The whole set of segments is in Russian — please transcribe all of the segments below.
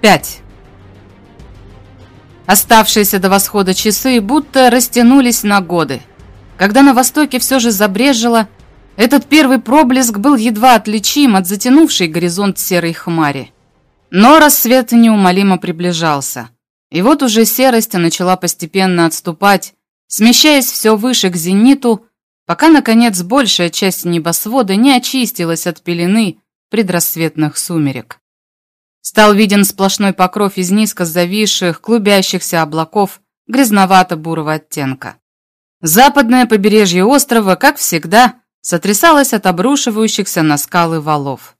5. Оставшиеся до восхода часы будто растянулись на годы. Когда на востоке все же забрежило, этот первый проблеск был едва отличим от затянувшей горизонт серой хмари. Но рассвет неумолимо приближался. И вот уже серость начала постепенно отступать, смещаясь все выше к зениту, пока, наконец, большая часть небосвода не очистилась от пелены предрассветных сумерек. Стал виден сплошной покров из низко зависших, клубящихся облаков грязновато-бурого оттенка. Западное побережье острова, как всегда, сотрясалось от обрушивающихся на скалы валов.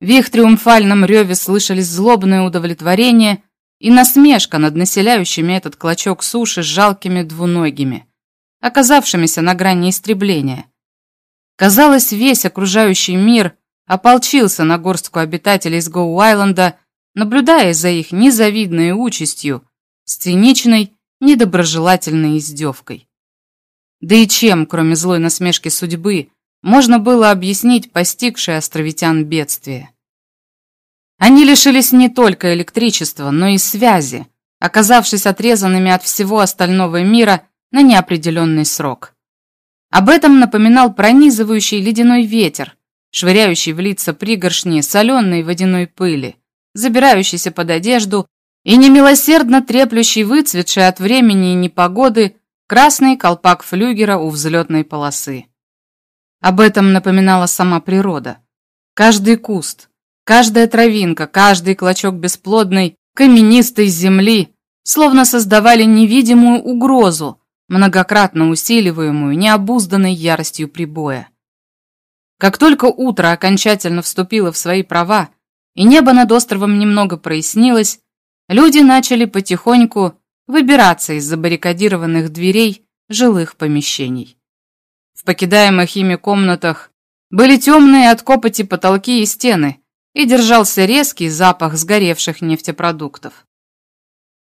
В их триумфальном реве слышались злобное удовлетворение и насмешка над населяющими этот клочок суши жалкими двуногими, оказавшимися на грани истребления. Казалось, весь окружающий мир ополчился на горстку обитателей из Гоу-Айленда, наблюдая за их незавидной участью, с циничной, недоброжелательной издевкой. Да и чем, кроме злой насмешки судьбы, можно было объяснить постигшее островитян бедствие? Они лишились не только электричества, но и связи, оказавшись отрезанными от всего остального мира на неопределенный срок. Об этом напоминал пронизывающий ледяной ветер, швыряющий в лица пригоршни соленой водяной пыли, забирающийся под одежду и немилосердно треплющий выцветший от времени и непогоды красный колпак флюгера у взлетной полосы. Об этом напоминала сама природа. Каждый куст, Каждая травинка, каждый клочок бесплодной, каменистой земли словно создавали невидимую угрозу, многократно усиливаемую необузданной яростью прибоя. Как только утро окончательно вступило в свои права, и небо над островом немного прояснилось, люди начали потихоньку выбираться из забаррикадированных дверей жилых помещений. В покидаемых ими комнатах были темные от копоти потолки и стены, и держался резкий запах сгоревших нефтепродуктов.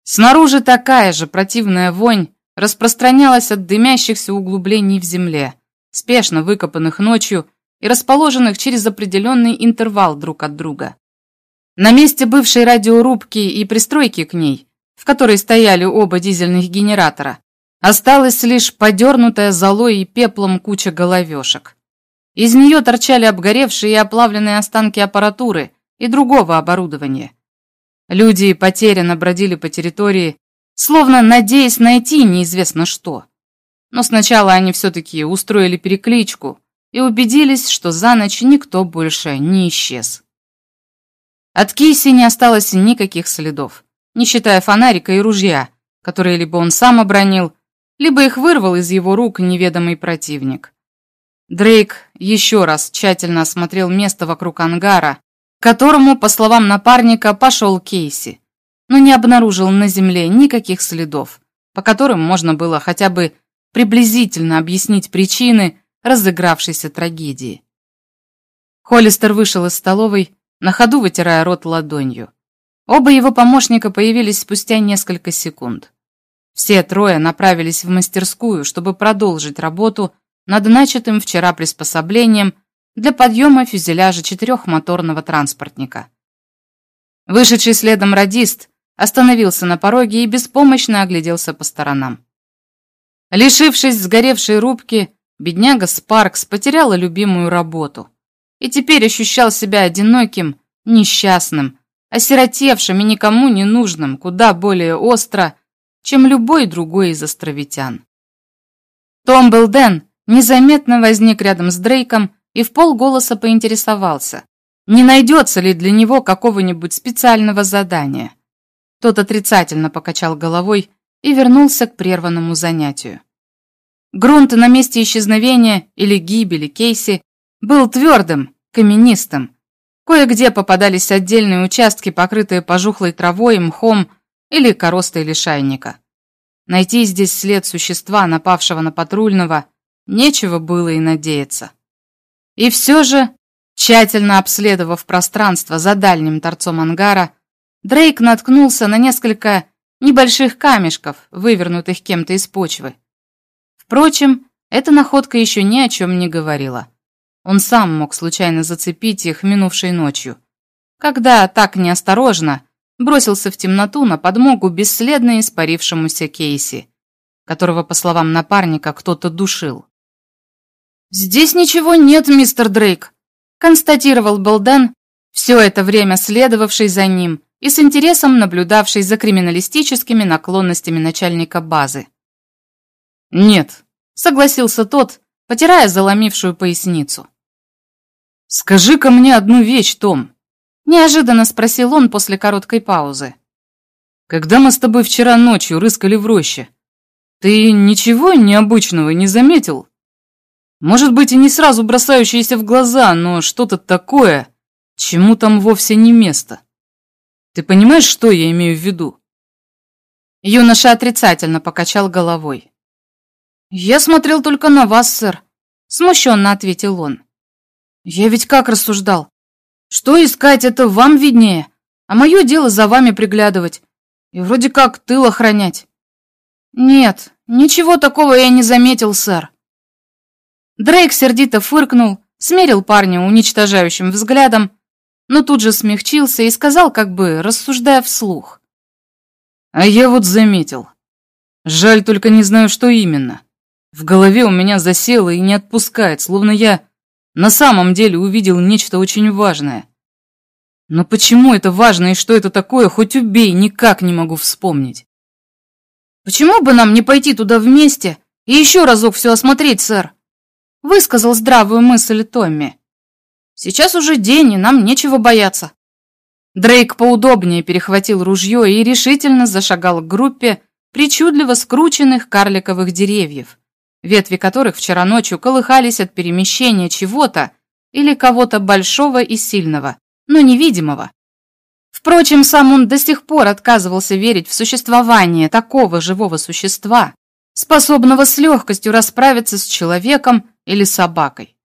Снаружи такая же противная вонь распространялась от дымящихся углублений в земле, спешно выкопанных ночью и расположенных через определенный интервал друг от друга. На месте бывшей радиорубки и пристройки к ней, в которой стояли оба дизельных генератора, осталась лишь подернутая золой и пеплом куча головешек. Из нее торчали обгоревшие и оплавленные останки аппаратуры и другого оборудования. Люди потерянно бродили по территории, словно надеясь найти неизвестно что. Но сначала они все-таки устроили перекличку и убедились, что за ночь никто больше не исчез. От Кейси не осталось никаких следов, не считая фонарика и ружья, которые либо он сам обронил, либо их вырвал из его рук неведомый противник. Дрейк еще раз тщательно осмотрел место вокруг ангара, к которому, по словам напарника, пошел Кейси, но не обнаружил на земле никаких следов, по которым можно было хотя бы приблизительно объяснить причины разыгравшейся трагедии. Холлистер вышел из столовой, на ходу вытирая рот ладонью. Оба его помощника появились спустя несколько секунд. Все трое направились в мастерскую, чтобы продолжить работу над начатым вчера приспособлением для подъема фюзеляжа четырехмоторного транспортника. Вышедший следом радист остановился на пороге и беспомощно огляделся по сторонам. Лишившись сгоревшей рубки, бедняга Спаркс потеряла любимую работу и теперь ощущал себя одиноким, несчастным, осиротевшим и никому не нужным, куда более остро, чем любой другой из островитян. Том Белден незаметно возник рядом с Дрейком и в полголоса поинтересовался, не найдется ли для него какого-нибудь специального задания. Тот отрицательно покачал головой и вернулся к прерванному занятию. Грунт на месте исчезновения или гибели Кейси был твердым, каменистым. Кое-где попадались отдельные участки, покрытые пожухлой травой, мхом или коростой лишайника. Найти здесь след существа, напавшего на патрульного, Нечего было и надеяться. И все же, тщательно обследовав пространство за дальним торцом ангара, Дрейк наткнулся на несколько небольших камешков, вывернутых кем-то из почвы. Впрочем, эта находка еще ни о чем не говорила. Он сам мог случайно зацепить их минувшей ночью, когда так неосторожно бросился в темноту на подмогу бесследно испарившемуся Кейси, которого, по словам напарника, кто-то душил. «Здесь ничего нет, мистер Дрейк», — констатировал Белден, все это время следовавший за ним и с интересом наблюдавший за криминалистическими наклонностями начальника базы. «Нет», — согласился тот, потирая заломившую поясницу. «Скажи-ка мне одну вещь, Том», — неожиданно спросил он после короткой паузы. «Когда мы с тобой вчера ночью рыскали в роще, ты ничего необычного не заметил? Может быть, и не сразу бросающееся в глаза, но что-то такое, чему там вовсе не место. Ты понимаешь, что я имею в виду?» Юноша отрицательно покачал головой. «Я смотрел только на вас, сэр», — смущенно ответил он. «Я ведь как рассуждал? Что искать, это вам виднее, а мое дело за вами приглядывать и вроде как тыл охранять». «Нет, ничего такого я не заметил, сэр». Дрейк сердито фыркнул, смерил парня уничтожающим взглядом но тут же смягчился и сказал, как бы рассуждая вслух. «А я вот заметил. Жаль, только не знаю, что именно. В голове у меня засело и не отпускает, словно я на самом деле увидел нечто очень важное. Но почему это важно и что это такое, хоть убей, никак не могу вспомнить. «Почему бы нам не пойти туда вместе и еще разок все осмотреть, сэр?» Высказал здравую мысль Томми. Сейчас уже день, и нам нечего бояться. Дрейк поудобнее перехватил ружье и решительно зашагал к группе причудливо скрученных карликовых деревьев, ветви которых вчера ночью колыхались от перемещения чего-то или кого-то большого и сильного, но невидимого. Впрочем, сам он до сих пор отказывался верить в существование такого живого существа, способного с легкостью расправиться с человеком или собакой.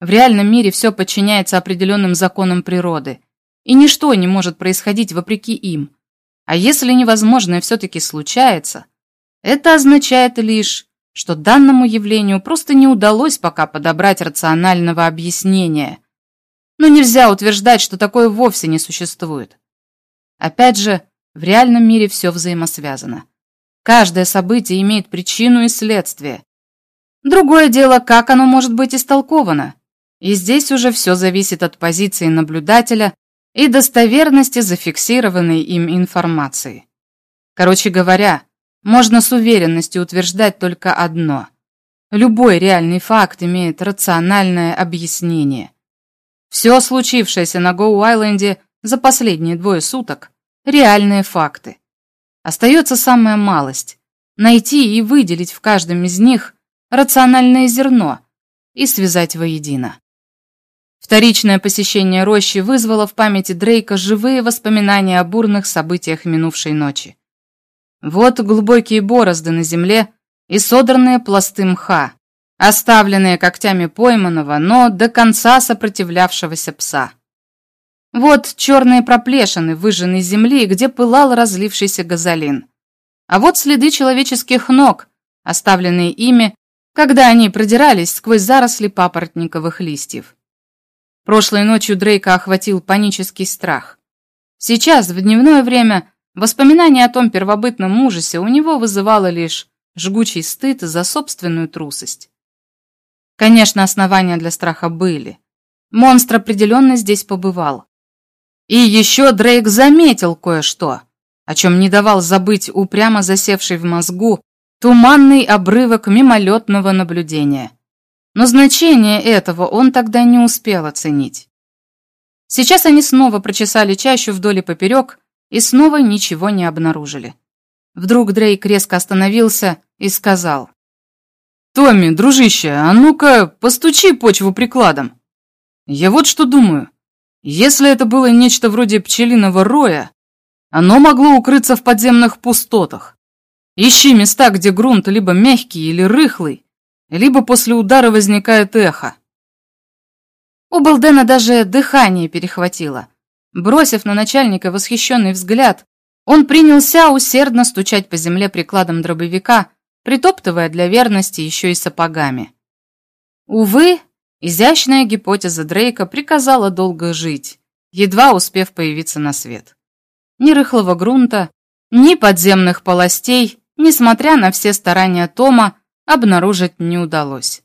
В реальном мире все подчиняется определенным законам природы, и ничто не может происходить вопреки им. А если невозможное все-таки случается, это означает лишь, что данному явлению просто не удалось пока подобрать рационального объяснения. Но нельзя утверждать, что такое вовсе не существует. Опять же, в реальном мире все взаимосвязано. Каждое событие имеет причину и следствие. Другое дело, как оно может быть истолковано. И здесь уже все зависит от позиции наблюдателя и достоверности зафиксированной им информации. Короче говоря, можно с уверенностью утверждать только одно. Любой реальный факт имеет рациональное объяснение. Все случившееся на Гоу-Айленде за последние двое суток – реальные факты. Остается самая малость – найти и выделить в каждом из них рациональное зерно и связать воедино. Вторичное посещение рощи вызвало в памяти Дрейка живые воспоминания о бурных событиях минувшей ночи. Вот глубокие борозды на земле и содранные пласты мха, оставленные когтями пойманного, но до конца сопротивлявшегося пса. Вот черные проплешины выжженной земли, где пылал разлившийся газолин. А вот следы человеческих ног, оставленные ими, когда они продирались сквозь заросли папоротниковых листьев. Прошлой ночью Дрейка охватил панический страх. Сейчас, в дневное время, воспоминание о том первобытном ужасе у него вызывало лишь жгучий стыд за собственную трусость. Конечно, основания для страха были. Монстр определенно здесь побывал. И еще Дрейк заметил кое-что, о чем не давал забыть упрямо засевший в мозгу туманный обрывок мимолетного наблюдения – но значение этого он тогда не успел оценить. Сейчас они снова прочесали чащу вдоль и поперек и снова ничего не обнаружили. Вдруг Дрейк резко остановился и сказал. «Томми, дружище, а ну-ка постучи почву прикладом. Я вот что думаю. Если это было нечто вроде пчелиного роя, оно могло укрыться в подземных пустотах. Ищи места, где грунт либо мягкий или рыхлый, либо после удара возникает эхо. У Балдена даже дыхание перехватило. Бросив на начальника восхищенный взгляд, он принялся усердно стучать по земле прикладом дробовика, притоптывая для верности еще и сапогами. Увы, изящная гипотеза Дрейка приказала долго жить, едва успев появиться на свет. ни рыхлого грунта, ни подземных полостей, несмотря на все старания Тома, обнаружить не удалось.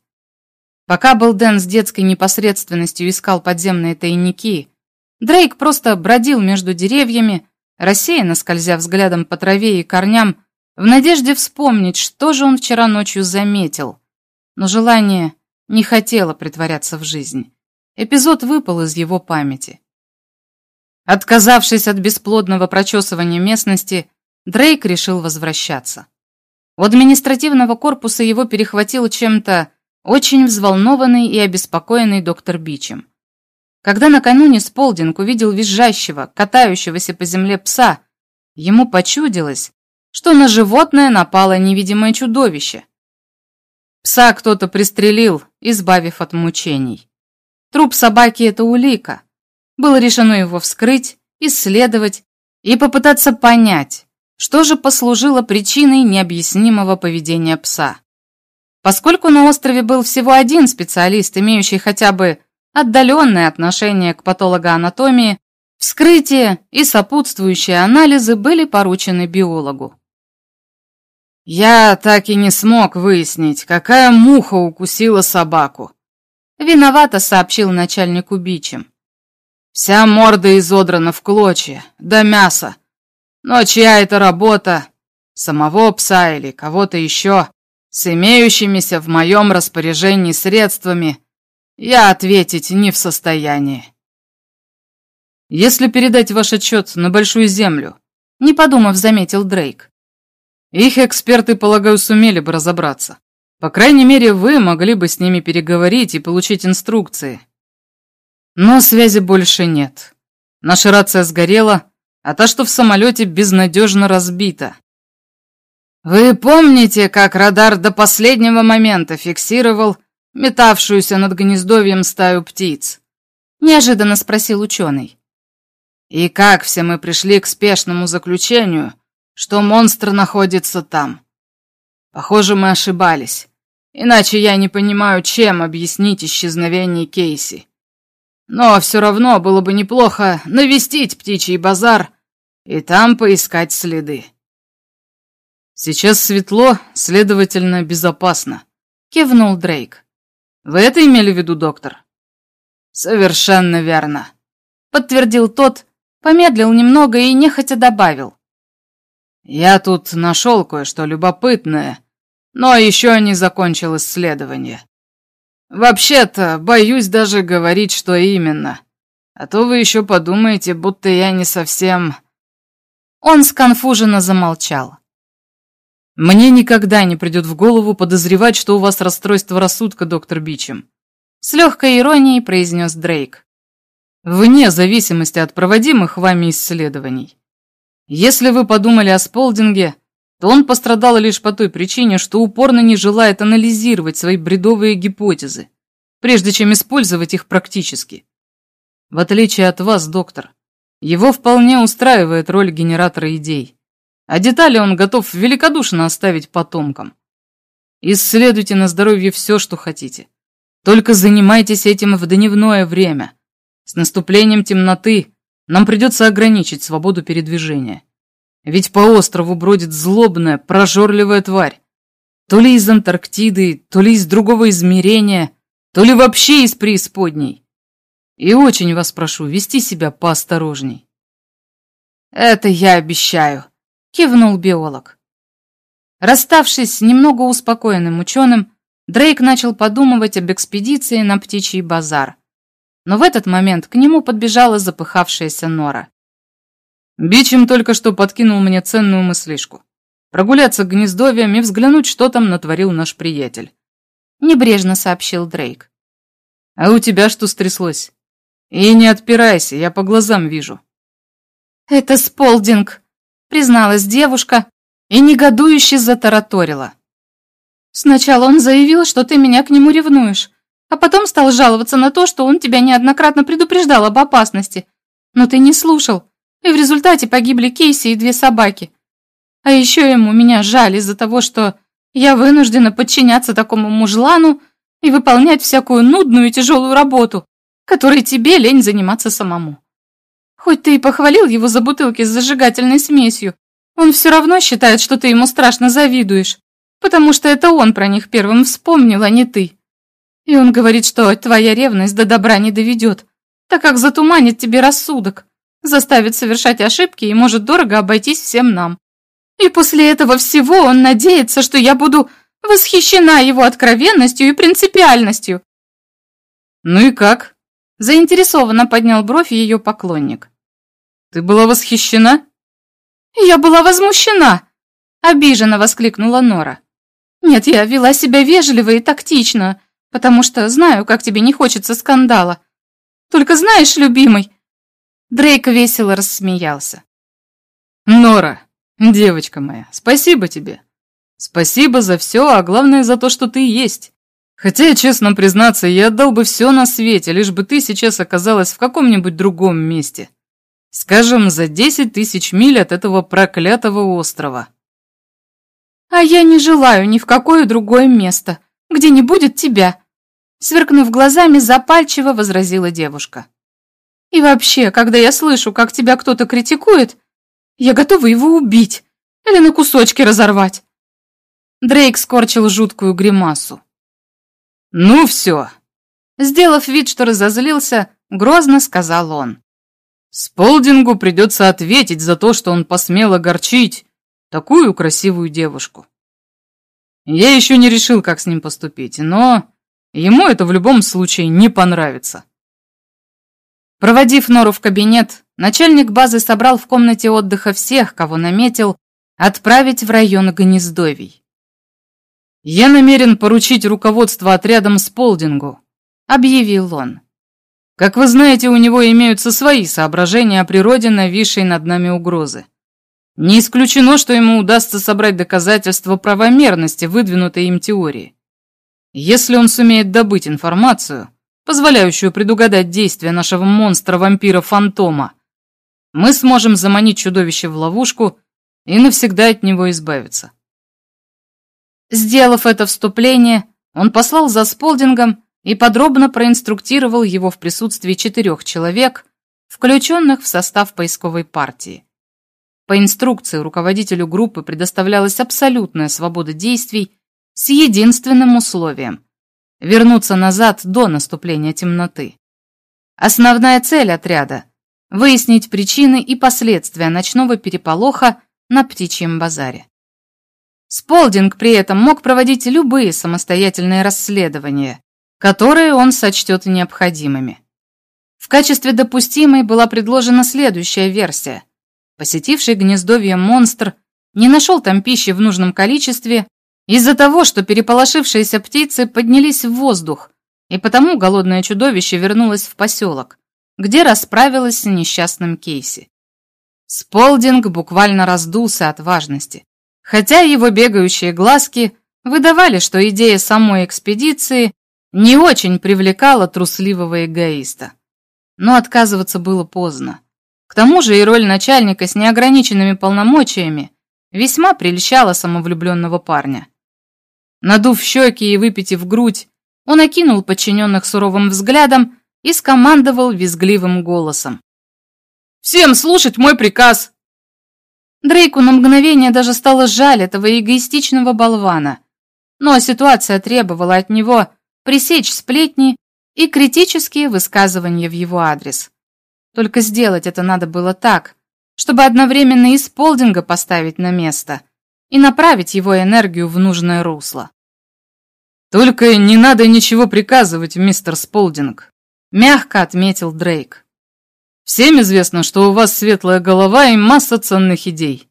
Пока был Дэн с детской непосредственностью искал подземные тайники, Дрейк просто бродил между деревьями, рассеянно скользя взглядом по траве и корням, в надежде вспомнить, что же он вчера ночью заметил. Но желание не хотело притворяться в жизнь. Эпизод выпал из его памяти. Отказавшись от бесплодного прочесывания местности, Дрейк решил возвращаться. У административного корпуса его перехватил чем-то очень взволнованный и обеспокоенный доктор Бичем. Когда накануне Сполдинг увидел визжащего, катающегося по земле пса, ему почудилось, что на животное напало невидимое чудовище. Пса кто-то пристрелил, избавив от мучений. Труп собаки – это улика. Было решено его вскрыть, исследовать и попытаться понять, что же послужило причиной необъяснимого поведения пса. Поскольку на острове был всего один специалист, имеющий хотя бы отдаленное отношение к патологоанатомии, вскрытие и сопутствующие анализы были поручены биологу. «Я так и не смог выяснить, какая муха укусила собаку», виновато сообщил начальнику бичем. «Вся морда изодрана в клочья, до мяса. Но чья это работа? Самого пса или кого-то еще, с имеющимися в моем распоряжении средствами, я ответить не в состоянии. Если передать ваш отчет на Большую Землю, не подумав, заметил Дрейк. Их эксперты, полагаю, сумели бы разобраться. По крайней мере, вы могли бы с ними переговорить и получить инструкции. Но связи больше нет. Наша рация сгорела, а та, что в самолете, безнадежно разбита. Вы помните, как радар до последнего момента фиксировал метавшуюся над гнездовьем стаю птиц? Неожиданно спросил ученый. И как все мы пришли к спешному заключению, что монстр находится там? Похоже, мы ошибались. Иначе я не понимаю, чем объяснить исчезновение Кейси. Но все равно было бы неплохо навестить птичий базар и там поискать следы. Сейчас светло, следовательно, безопасно, кивнул Дрейк. Вы это имели в виду, доктор? Совершенно верно, подтвердил тот, помедлил немного и нехотя добавил. Я тут нашел кое-что любопытное, но еще не закончил исследование. Вообще-то, боюсь даже говорить, что именно. А то вы еще подумаете, будто я не совсем он сконфуженно замолчал. «Мне никогда не придет в голову подозревать, что у вас расстройство рассудка, доктор Бичем», с легкой иронией произнес Дрейк. «Вне зависимости от проводимых вами исследований. Если вы подумали о Сполдинге, то он пострадал лишь по той причине, что упорно не желает анализировать свои бредовые гипотезы, прежде чем использовать их практически. В отличие от вас, доктор, его вполне устраивает роль генератора идей, а детали он готов великодушно оставить потомкам. Исследуйте на здоровье все, что хотите. Только занимайтесь этим в дневное время. С наступлением темноты нам придется ограничить свободу передвижения. Ведь по острову бродит злобная, прожорливая тварь. То ли из Антарктиды, то ли из другого измерения, то ли вообще из преисподней. И очень вас прошу вести себя поосторожней. Это я обещаю, кивнул биолог. Расставшись с немного успокоенным ученым, Дрейк начал подумывать об экспедиции на птичий базар. Но в этот момент к нему подбежала запыхавшаяся Нора. Бичем только что подкинул мне ценную мыслишку. Прогуляться к гнездовьям и взглянуть, что там натворил наш приятель. Небрежно сообщил Дрейк. А у тебя что стряслось? «И не отпирайся, я по глазам вижу». «Это Сполдинг», — призналась девушка и негодующе затараторила. «Сначала он заявил, что ты меня к нему ревнуешь, а потом стал жаловаться на то, что он тебя неоднократно предупреждал об опасности. Но ты не слушал, и в результате погибли Кейси и две собаки. А еще ему меня жаль из-за того, что я вынуждена подчиняться такому мужлану и выполнять всякую нудную и тяжелую работу, которой тебе лень заниматься самому. Хоть ты и похвалил его за бутылки с зажигательной смесью, он все равно считает, что ты ему страшно завидуешь, потому что это он про них первым вспомнил, а не ты. И он говорит, что твоя ревность до добра не доведет, так как затуманит тебе рассудок, заставит совершать ошибки и может дорого обойтись всем нам. И после этого всего он надеется, что я буду восхищена его откровенностью и принципиальностью. Ну и как? Заинтересованно поднял бровь ее поклонник. Ты была восхищена? Я была возмущена, обиженно воскликнула Нора. Нет, я вела себя вежливо и тактично, потому что знаю, как тебе не хочется скандала. Только знаешь, любимый...» Дрейк весело рассмеялся. «Нора, девочка моя, спасибо тебе. Спасибо за все, а главное за то, что ты есть. Хотя, честно признаться, я отдал бы все на свете, лишь бы ты сейчас оказалась в каком-нибудь другом месте. Скажем, за десять тысяч миль от этого проклятого острова». «А я не желаю ни в какое другое место, где не будет тебя», Сверкнув глазами, запальчиво возразила девушка. «И вообще, когда я слышу, как тебя кто-то критикует, я готова его убить или на кусочки разорвать». Дрейк скорчил жуткую гримасу. «Ну все!» Сделав вид, что разозлился, грозно сказал он. «Сполдингу придется ответить за то, что он посмел огорчить такую красивую девушку. Я еще не решил, как с ним поступить, но Ему это в любом случае не понравится. Проводив Нору в кабинет, начальник базы собрал в комнате отдыха всех, кого наметил, отправить в район гнездовий. «Я намерен поручить руководство отрядом Сполдингу», — объявил он. «Как вы знаете, у него имеются свои соображения о природе нависшей над нами угрозы. Не исключено, что ему удастся собрать доказательства правомерности выдвинутой им теории. Если он сумеет добыть информацию, позволяющую предугадать действия нашего монстра-вампира-фантома, мы сможем заманить чудовище в ловушку и навсегда от него избавиться. Сделав это вступление, он послал за Сполдингом и подробно проинструктировал его в присутствии четырех человек, включенных в состав поисковой партии. По инструкции руководителю группы предоставлялась абсолютная свобода действий с единственным условием – вернуться назад до наступления темноты. Основная цель отряда – выяснить причины и последствия ночного переполоха на птичьем базаре. Сполдинг при этом мог проводить любые самостоятельные расследования, которые он сочтет необходимыми. В качестве допустимой была предложена следующая версия. Посетивший гнездовье монстр не нашел там пищи в нужном количестве из-за того, что переполошившиеся птицы поднялись в воздух, и потому голодное чудовище вернулось в поселок, где расправилось с несчастным Кейси. Сполдинг буквально раздулся от важности, хотя его бегающие глазки выдавали, что идея самой экспедиции не очень привлекала трусливого эгоиста. Но отказываться было поздно. К тому же и роль начальника с неограниченными полномочиями весьма прельщала самовлюбленного парня. Надув щеки и выпитив грудь, он окинул подчиненных суровым взглядом и скомандовал визгливым голосом. «Всем слушать мой приказ!» Дрейку на мгновение даже стало жаль этого эгоистичного болвана, но ситуация требовала от него пресечь сплетни и критические высказывания в его адрес. Только сделать это надо было так, чтобы одновременно и Сполдинга поставить на место, и направить его энергию в нужное русло. «Только не надо ничего приказывать, мистер Сполдинг», — мягко отметил Дрейк. «Всем известно, что у вас светлая голова и масса ценных идей.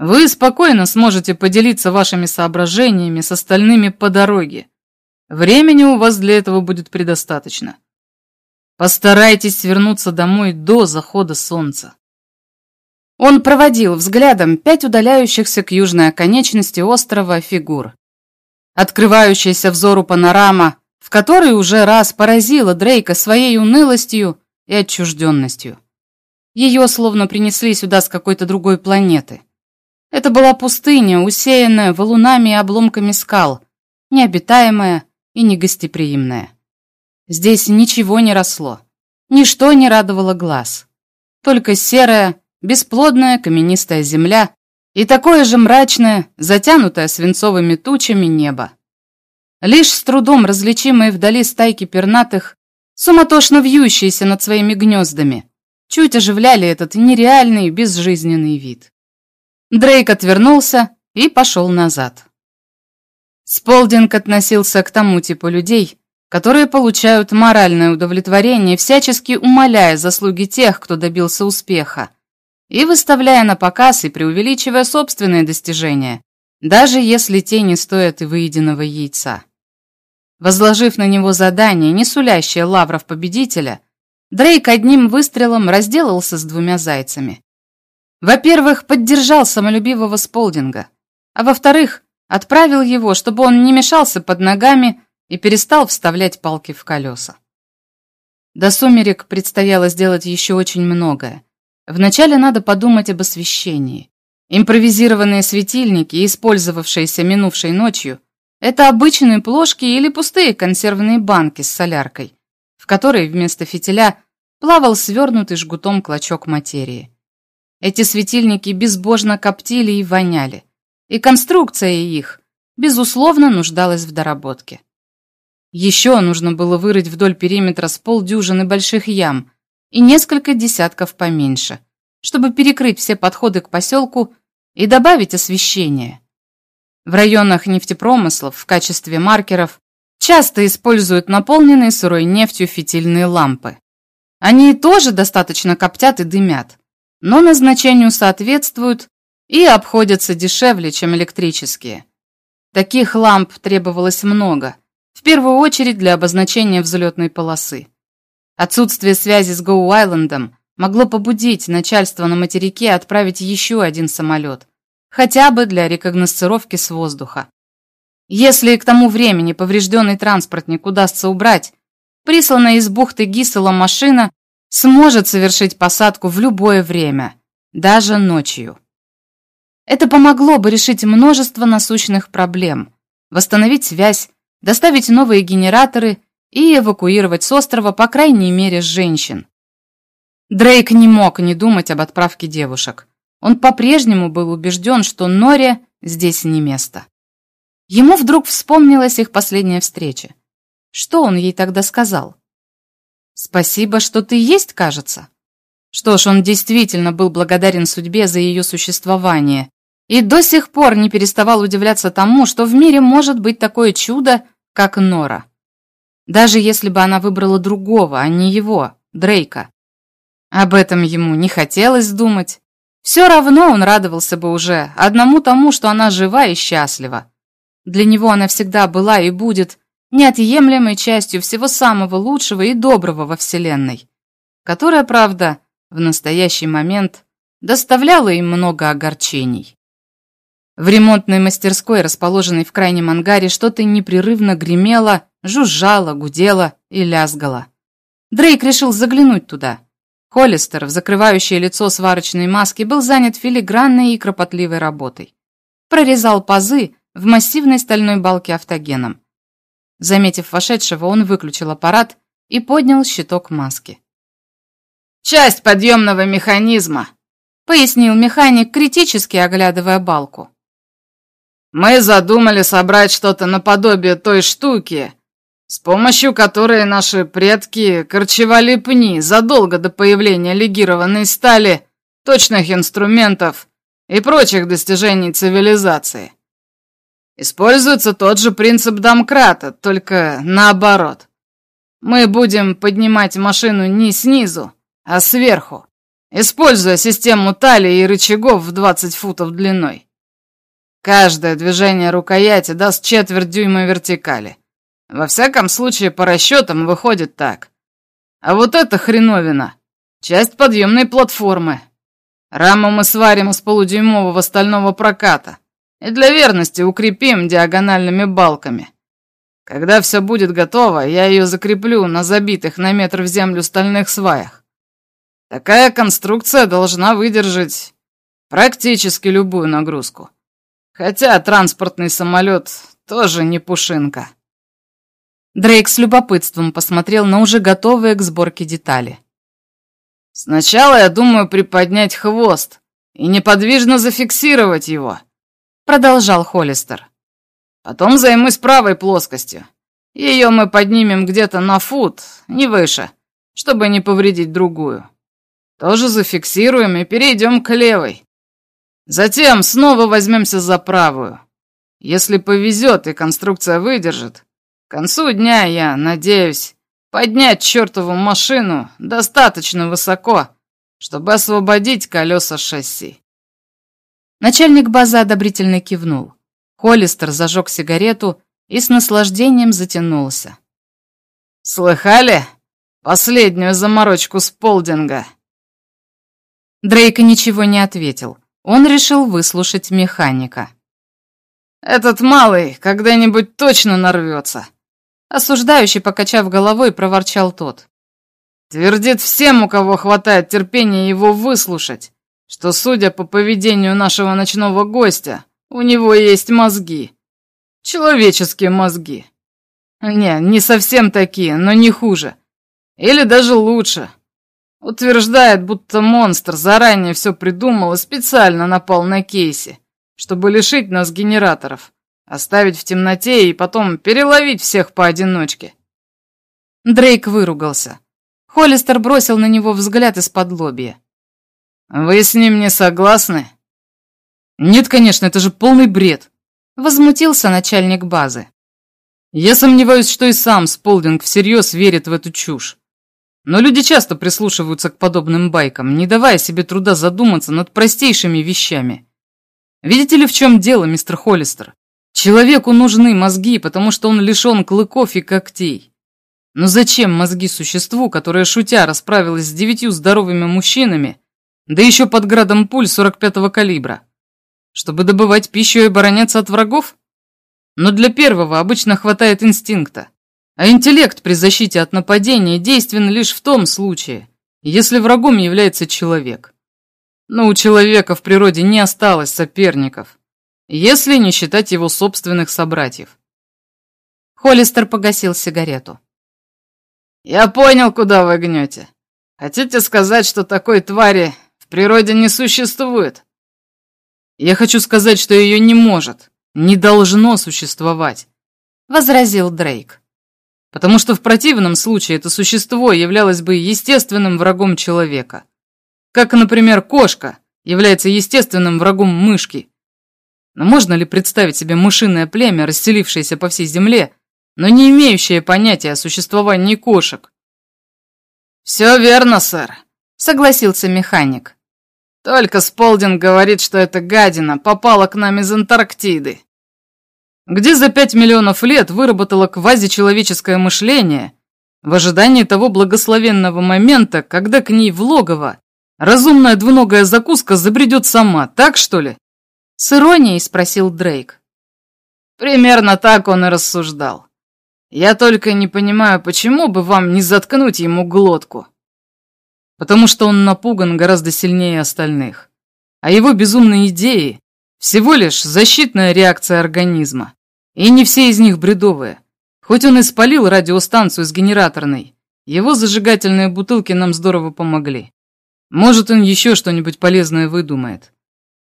Вы спокойно сможете поделиться вашими соображениями с остальными по дороге. Времени у вас для этого будет предостаточно. Постарайтесь вернуться домой до захода солнца. Он проводил взглядом пять удаляющихся к южной оконечности острова фигур. Открывающаяся взору панорама, в которой уже раз поразила Дрейка своей унылостью и отчужденностью. Ее словно принесли сюда с какой-то другой планеты. Это была пустыня, усеянная валунами и обломками скал, необитаемая и негостеприимная. Здесь ничего не росло, ничто не радовало глаз. только серая, бесплодная каменистая земля и такое же мрачное, затянутое свинцовыми тучами небо. Лишь с трудом различимые вдали стайки пернатых, суматошно вьющиеся над своими гнездами, чуть оживляли этот нереальный безжизненный вид. Дрейк отвернулся и пошел назад. Сполдинг относился к тому типу людей, которые получают моральное удовлетворение, всячески умаляя заслуги тех, кто добился успеха, и выставляя на показ и преувеличивая собственные достижения, даже если те не стоят и выеденного яйца. Возложив на него задание, не сулящее лавров победителя, Дрейк одним выстрелом разделался с двумя зайцами. Во-первых, поддержал самолюбивого Сполдинга, а во-вторых, отправил его, чтобы он не мешался под ногами и перестал вставлять палки в колеса. До сумерек предстояло сделать еще очень многое. Вначале надо подумать об освещении. Импровизированные светильники, использовавшиеся минувшей ночью, это обычные плошки или пустые консервные банки с соляркой, в которой вместо фитиля плавал свернутый жгутом клочок материи. Эти светильники безбожно коптили и воняли и конструкция их, безусловно, нуждалась в доработке. Еще нужно было вырыть вдоль периметра с полдюжины больших ям и несколько десятков поменьше, чтобы перекрыть все подходы к поселку и добавить освещение. В районах нефтепромыслов в качестве маркеров часто используют наполненные сырой нефтью фитильные лампы. Они тоже достаточно коптят и дымят, но назначению соответствуют и обходятся дешевле, чем электрические. Таких ламп требовалось много, в первую очередь для обозначения взлетной полосы. Отсутствие связи с Гоу-Айлендом могло побудить начальство на материке отправить еще один самолет, хотя бы для рекогносцировки с воздуха. Если к тому времени поврежденный транспортник удастся убрать, присланная из бухты Гиссела машина сможет совершить посадку в любое время, даже ночью. Это помогло бы решить множество насущных проблем, восстановить связь, доставить новые генераторы и эвакуировать с острова по крайней мере женщин. Дрейк не мог не думать об отправке девушек. Он по-прежнему был убежден, что Норе здесь не место. Ему вдруг вспомнилась их последняя встреча. Что он ей тогда сказал? «Спасибо, что ты есть, кажется». Что ж, он действительно был благодарен судьбе за ее существование и до сих пор не переставал удивляться тому, что в мире может быть такое чудо, как Нора. Даже если бы она выбрала другого, а не его, Дрейка. Об этом ему не хотелось думать. Все равно он радовался бы уже одному тому, что она жива и счастлива. Для него она всегда была и будет неотъемлемой частью всего самого лучшего и доброго во Вселенной, которая, правда, в настоящий момент доставляло им много огорчений. В ремонтной мастерской, расположенной в крайнем ангаре, что-то непрерывно гремело, жужжало, гудело и лязгало. Дрейк решил заглянуть туда. Холлистер, в закрывающее лицо сварочной маски, был занят филигранной и кропотливой работой. Прорезал пазы в массивной стальной балке автогеном. Заметив вошедшего, он выключил аппарат и поднял щиток маски. «Часть подъемного механизма», — пояснил механик, критически оглядывая балку. «Мы задумали собрать что-то наподобие той штуки, с помощью которой наши предки корчевали пни задолго до появления легированной стали, точных инструментов и прочих достижений цивилизации. Используется тот же принцип домкрата, только наоборот. Мы будем поднимать машину не снизу, а сверху, используя систему талии и рычагов в 20 футов длиной. Каждое движение рукояти даст четверть дюйма вертикали. Во всяком случае, по расчетам выходит так. А вот это хреновина. Часть подъемной платформы. Раму мы сварим из полудюймового стального проката. И для верности укрепим диагональными балками. Когда все будет готово, я ее закреплю на забитых на метр в землю стальных сваях. Такая конструкция должна выдержать практически любую нагрузку. Хотя транспортный самолет тоже не пушинка. Дрейк с любопытством посмотрел на уже готовые к сборке детали. Сначала я думаю приподнять хвост и неподвижно зафиксировать его, продолжал Холлистер. Потом займусь правой плоскостью. Ее мы поднимем где-то на фут, не выше, чтобы не повредить другую. Тоже зафиксируем и перейдем к левой. Затем снова возьмемся за правую. Если повезет и конструкция выдержит, к концу дня я надеюсь поднять чертову машину достаточно высоко, чтобы освободить колеса шасси. Начальник базы одобрительно кивнул. Холлистер зажег сигарету и с наслаждением затянулся. «Слыхали? Последнюю заморочку с полдинга!» Дрейк ничего не ответил. Он решил выслушать механика. «Этот малый когда-нибудь точно нарвется!» Осуждающий, покачав головой, проворчал тот. Твердит всем, у кого хватает терпения его выслушать, что, судя по поведению нашего ночного гостя, у него есть мозги. Человеческие мозги. Не, не совсем такие, но не хуже. Или даже лучше. Утверждает, будто монстр заранее все придумал и специально напал на Кейси, чтобы лишить нас генераторов, оставить в темноте и потом переловить всех поодиночке. Дрейк выругался. Холлистер бросил на него взгляд из-под лобья. «Вы с ним не согласны?» «Нет, конечно, это же полный бред», — возмутился начальник базы. «Я сомневаюсь, что и сам Сполдинг всерьез верит в эту чушь. Но люди часто прислушиваются к подобным байкам, не давая себе труда задуматься над простейшими вещами. Видите ли, в чем дело, мистер Холлистер? Человеку нужны мозги, потому что он лишен клыков и когтей. Но зачем мозги существу, которое, шутя, расправилось с девятью здоровыми мужчинами, да еще под градом пуль 45-го калибра? Чтобы добывать пищу и обороняться от врагов? Но для первого обычно хватает инстинкта. А интеллект при защите от нападения действенен лишь в том случае, если врагом является человек. Но у человека в природе не осталось соперников, если не считать его собственных собратьев. Холлистер погасил сигарету. «Я понял, куда вы гнете. Хотите сказать, что такой твари в природе не существует?» «Я хочу сказать, что ее не может, не должно существовать», — возразил Дрейк. «Потому что в противном случае это существо являлось бы естественным врагом человека. Как, например, кошка является естественным врагом мышки. Но можно ли представить себе мышиное племя, расселившееся по всей земле, но не имеющее понятия о существовании кошек. «Все верно, сэр», — согласился механик. «Только Сполдинг говорит, что эта гадина попала к нам из Антарктиды». Где за пять миллионов лет выработала квазичеловеческое мышление в ожидании того благословенного момента, когда к ней в логово разумная двуногая закуска забредет сама, так что ли? С иронией спросил Дрейк. Примерно так он и рассуждал. Я только не понимаю, почему бы вам не заткнуть ему глотку? Потому что он напуган гораздо сильнее остальных. А его безумные идеи – всего лишь защитная реакция организма. И не все из них бредовые. Хоть он и спалил радиостанцию с генераторной, его зажигательные бутылки нам здорово помогли. Может, он еще что-нибудь полезное выдумает.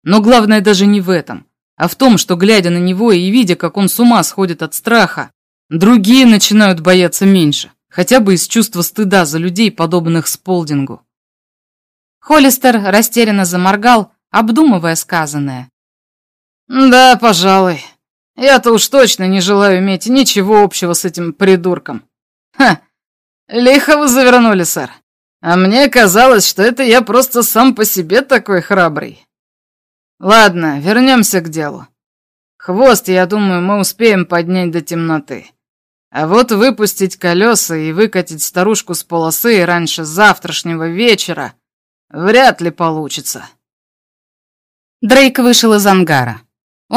Но главное даже не в этом, а в том, что, глядя на него и видя, как он с ума сходит от страха, Другие начинают бояться меньше, хотя бы из чувства стыда за людей, подобных Сполдингу. Холлистер растерянно заморгал, обдумывая сказанное. «Да, пожалуй. Я-то уж точно не желаю иметь ничего общего с этим придурком. Ха, лихо вы завернули, сэр. А мне казалось, что это я просто сам по себе такой храбрый. Ладно, вернемся к делу. Хвост, я думаю, мы успеем поднять до темноты. А вот выпустить колеса и выкатить старушку с полосы раньше завтрашнего вечера вряд ли получится. Дрейк вышел из ангара.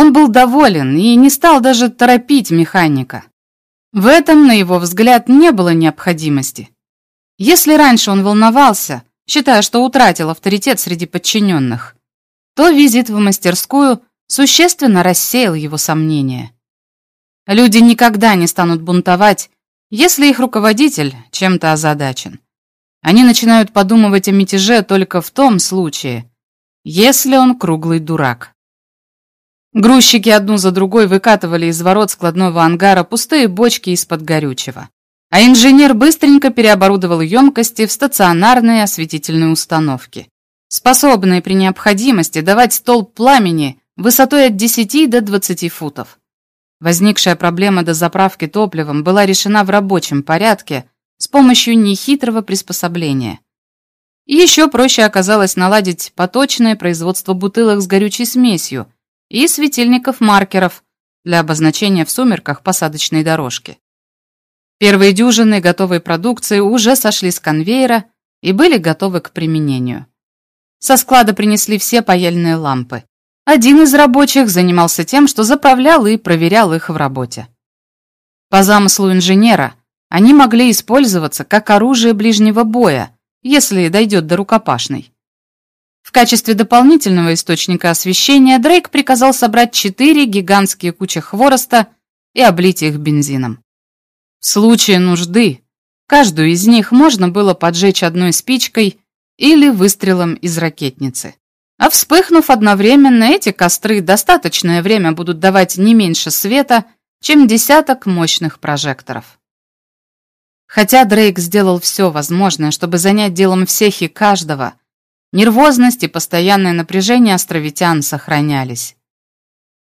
Он был доволен и не стал даже торопить механика. В этом, на его взгляд, не было необходимости. Если раньше он волновался, считая, что утратил авторитет среди подчиненных, то визит в мастерскую существенно рассеял его сомнения. Люди никогда не станут бунтовать, если их руководитель чем-то озадачен. Они начинают подумывать о мятеже только в том случае, если он круглый дурак. Грузчики одну за другой выкатывали из ворот складного ангара пустые бочки из-под горючего. А инженер быстренько переоборудовал емкости в стационарные осветительные установки, способные при необходимости давать столб пламени высотой от 10 до 20 футов. Возникшая проблема дозаправки топливом была решена в рабочем порядке с помощью нехитрого приспособления. еще проще оказалось наладить поточное производство бутылок с горючей смесью – и светильников-маркеров для обозначения в сумерках посадочной дорожки. Первые дюжины готовой продукции уже сошли с конвейера и были готовы к применению. Со склада принесли все паяльные лампы. Один из рабочих занимался тем, что заправлял и проверял их в работе. По замыслу инженера, они могли использоваться как оружие ближнего боя, если дойдет до рукопашной. В качестве дополнительного источника освещения Дрейк приказал собрать четыре гигантские кучи хвороста и облить их бензином. В случае нужды каждую из них можно было поджечь одной спичкой или выстрелом из ракетницы. А вспыхнув одновременно, эти костры достаточное время будут давать не меньше света, чем десяток мощных прожекторов. Хотя Дрейк сделал все возможное, чтобы занять делом всех и каждого – Нервозность и постоянное напряжение островитян сохранялись.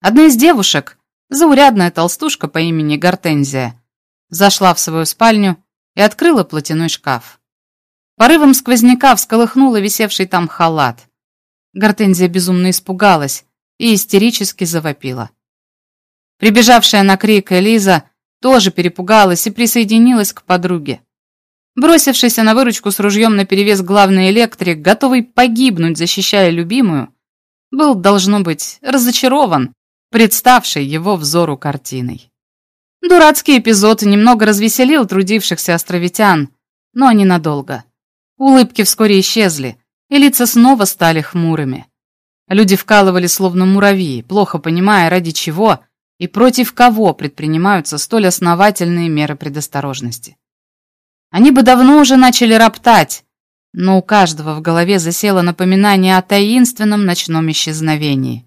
Одна из девушек, заурядная толстушка по имени Гортензия, зашла в свою спальню и открыла платяной шкаф. Порывом сквозняка всколыхнула висевший там халат. Гортензия безумно испугалась и истерически завопила. Прибежавшая на крик Элиза тоже перепугалась и присоединилась к подруге. Бросившийся на выручку с ружьем наперевес главный электрик, готовый погибнуть, защищая любимую, был, должно быть, разочарован, представшей его взору картиной. Дурацкий эпизод немного развеселил трудившихся островитян, но ненадолго. Улыбки вскоре исчезли, и лица снова стали хмурыми. Люди вкалывали словно муравьи, плохо понимая, ради чего и против кого предпринимаются столь основательные меры предосторожности. Они бы давно уже начали роптать, но у каждого в голове засело напоминание о таинственном ночном исчезновении.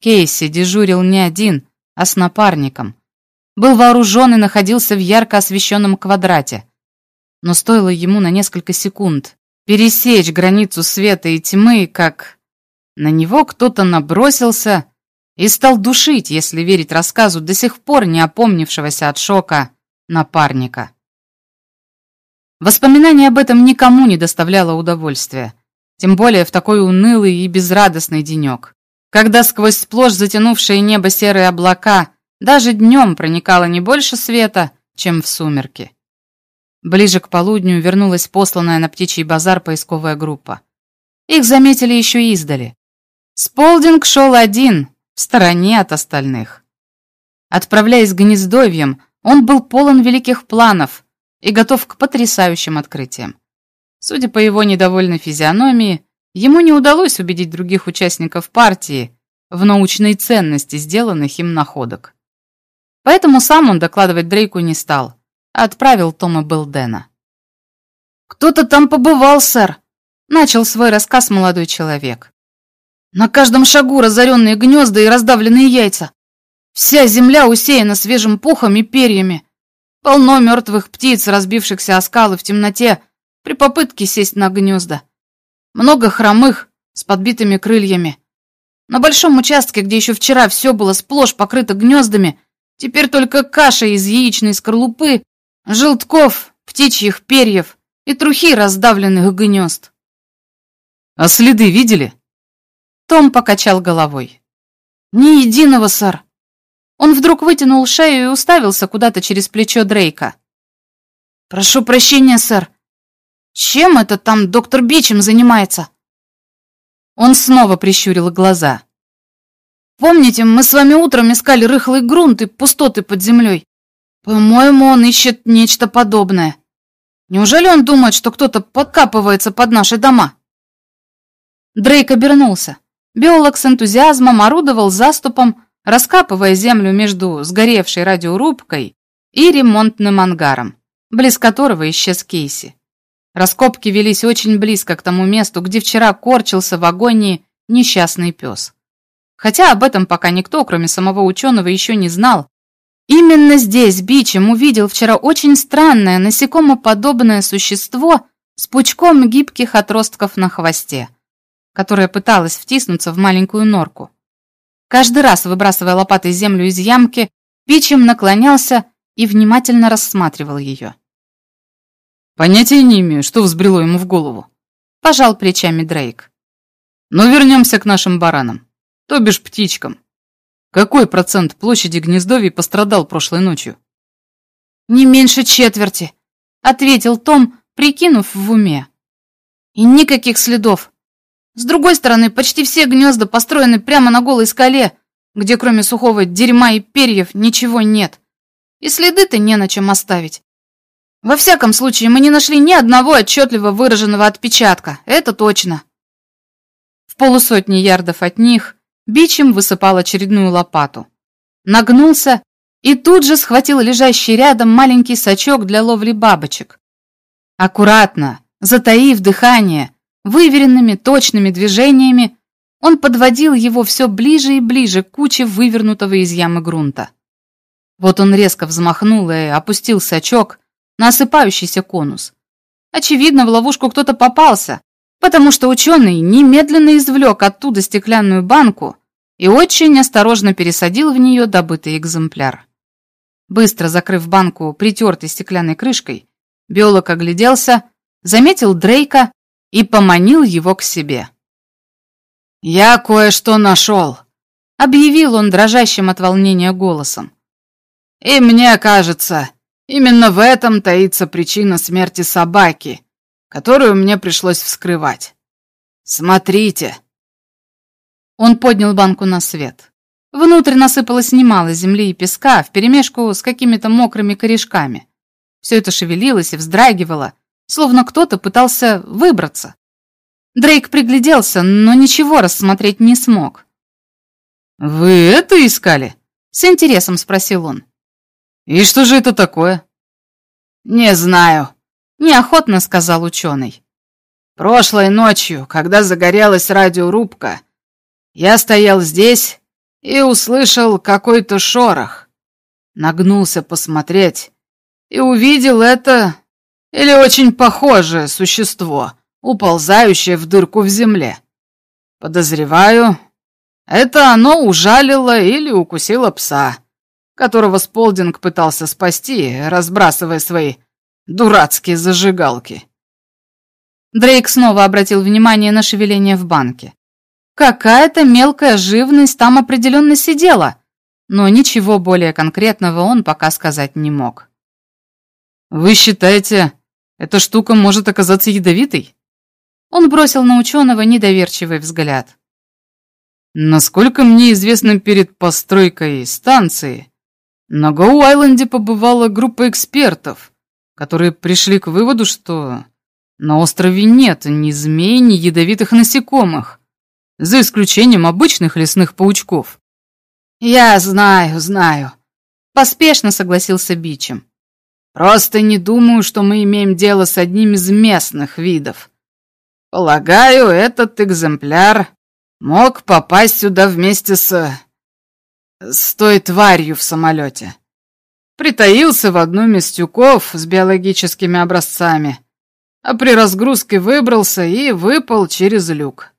Кейси дежурил не один, а с напарником. Был вооружен и находился в ярко освещенном квадрате. Но стоило ему на несколько секунд пересечь границу света и тьмы, как на него кто-то набросился и стал душить, если верить рассказу до сих пор не опомнившегося от шока напарника. Воспоминание об этом никому не доставляло удовольствия, тем более в такой унылый и безрадостный денек, когда сквозь сплошь затянувшее небо серые облака даже днем проникало не больше света, чем в сумерки. Ближе к полудню вернулась посланная на птичий базар поисковая группа. Их заметили еще издали. Сполдинг шел один, в стороне от остальных. Отправляясь к гнездовьям, он был полон великих планов, и готов к потрясающим открытиям. Судя по его недовольной физиономии, ему не удалось убедить других участников партии в научной ценности сделанных им находок. Поэтому сам он докладывать Дрейку не стал, а отправил Тома Белдена. «Кто-то там побывал, сэр», — начал свой рассказ молодой человек. «На каждом шагу разоренные гнезда и раздавленные яйца. Вся земля усеяна свежим пухом и перьями. Полно мертвых птиц, разбившихся о скалы в темноте при попытке сесть на гнезда. Много хромых с подбитыми крыльями. На большом участке, где еще вчера все было сплошь покрыто гнездами, теперь только каша из яичной скорлупы, желтков, птичьих перьев и трухи раздавленных гнезд. «А следы видели?» Том покачал головой. «Ни единого, сэр. Он вдруг вытянул шею и уставился куда-то через плечо Дрейка. «Прошу прощения, сэр. Чем это там доктор Бичем занимается?» Он снова прищурил глаза. «Помните, мы с вами утром искали рыхлый грунт и пустоты под землей? По-моему, он ищет нечто подобное. Неужели он думает, что кто-то подкапывается под наши дома?» Дрейк обернулся. Биолог с энтузиазмом орудовал заступом, раскапывая землю между сгоревшей радиорубкой и ремонтным ангаром, близ которого исчез Кейси. Раскопки велись очень близко к тому месту, где вчера корчился в агонии несчастный пес. Хотя об этом пока никто, кроме самого ученого, еще не знал. Именно здесь Бичем увидел вчера очень странное насекомоподобное существо с пучком гибких отростков на хвосте, которое пыталось втиснуться в маленькую норку. Каждый раз, выбрасывая лопатой землю из ямки, Бичем наклонялся и внимательно рассматривал ее. Понятия не имею, что взбрело ему в голову. Пожал плечами Дрейк. Но вернемся к нашим баранам, то бишь птичкам. Какой процент площади гнездовий пострадал прошлой ночью? Не меньше четверти, ответил Том, прикинув в уме. И никаких следов. С другой стороны, почти все гнезда построены прямо на голой скале, где кроме сухого дерьма и перьев ничего нет. И следы-то не на чем оставить. Во всяком случае, мы не нашли ни одного отчетливо выраженного отпечатка, это точно. В полусотни ярдов от них Бичем высыпал очередную лопату. Нагнулся и тут же схватил лежащий рядом маленький сачок для ловли бабочек. Аккуратно, затаив дыхание, выверенными точными движениями, он подводил его все ближе и ближе к куче вывернутого из ямы грунта. Вот он резко взмахнул и опустил сачок, на осыпающийся конус. Очевидно, в ловушку кто-то попался, потому что ученый немедленно извлек оттуда стеклянную банку и очень осторожно пересадил в нее добытый экземпляр. Быстро закрыв банку притертой стеклянной крышкой, биолог огляделся, заметил Дрейка и поманил его к себе. «Я кое-что нашел», — объявил он дрожащим от волнения голосом. «И мне кажется, Именно в этом таится причина смерти собаки, которую мне пришлось вскрывать. Смотрите. Он поднял банку на свет. Внутрь насыпалось немало земли и песка вперемешку с какими-то мокрыми корешками. Все это шевелилось и вздрагивало, словно кто-то пытался выбраться. Дрейк пригляделся, но ничего рассмотреть не смог. «Вы это искали?» — с интересом спросил он. «И что же это такое?» «Не знаю», — неохотно сказал ученый. «Прошлой ночью, когда загорелась радиорубка, я стоял здесь и услышал какой-то шорох. Нагнулся посмотреть и увидел это или очень похожее существо, уползающее в дырку в земле. Подозреваю, это оно ужалило или укусило пса которого Сполдинг пытался спасти, разбрасывая свои дурацкие зажигалки. Дрейк снова обратил внимание на шевеление в банке. Какая-то мелкая живность там определенно сидела, но ничего более конкретного он пока сказать не мог. «Вы считаете, эта штука может оказаться ядовитой?» Он бросил на ученого недоверчивый взгляд. Насколько мне известно, перед постройкой станции на Гоу-Айленде побывала группа экспертов, которые пришли к выводу, что на острове нет ни змей, ни ядовитых насекомых, за исключением обычных лесных паучков. «Я знаю, знаю», — поспешно согласился Бичем. «Просто не думаю, что мы имеем дело с одним из местных видов. Полагаю, этот экземпляр мог попасть сюда вместе с с той тварью в самолете. Притаился в одном из тюков с биологическими образцами, а при разгрузке выбрался и выпал через люк.